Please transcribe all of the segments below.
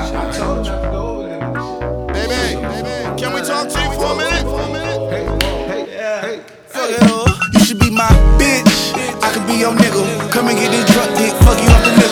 I told you to go over there. Baby, baby, can we talk to you for a minute? For a minute? Hey, hey, hey. Fuck it all. You should be my bitch. I could be your nigga. Come and get this drunk dick. Fuck you off the nickel.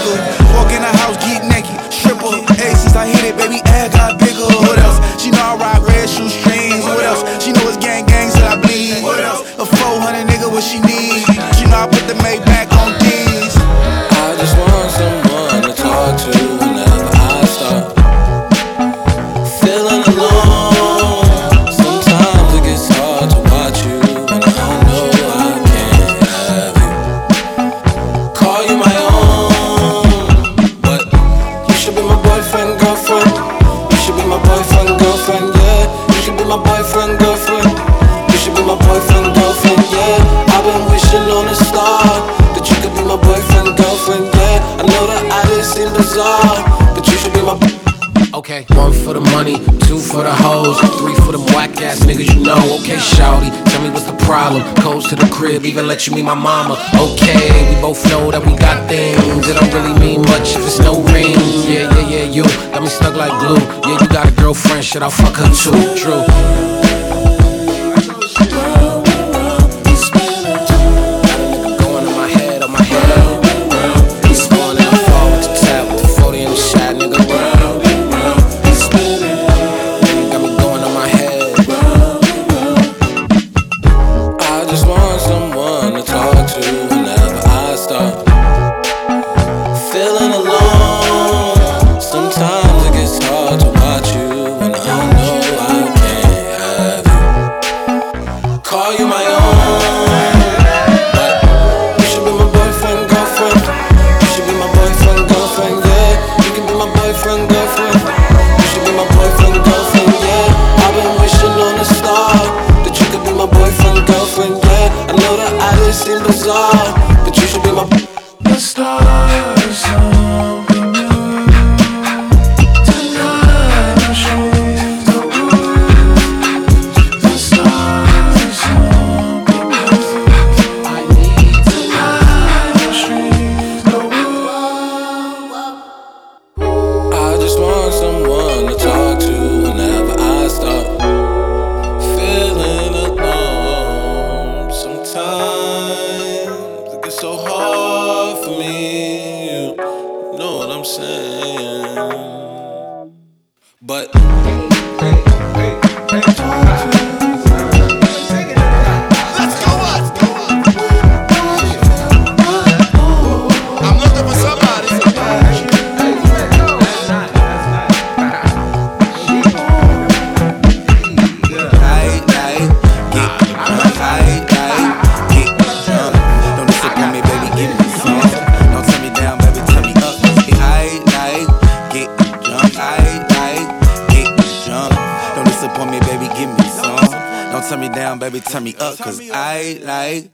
But you should be my. Okay, one for the money, two for the hoes, three for them whack ass niggas you know. Okay, shouty, tell me what's the problem. Codes to the crib, even let you meet my mama. Okay, we both know that we got things. It don't really mean much if it's no ring. Yeah, yeah, yeah, you got me stuck like glue. Yeah, you got a girlfriend, shit, I'll fuck her too. True. Know that I didn't seem bizarre, but you should be my. The so hard for me. You know what I'm saying? But. Let's Don't me, baby, give me some. Don't turn me down, baby, turn me up, cause I like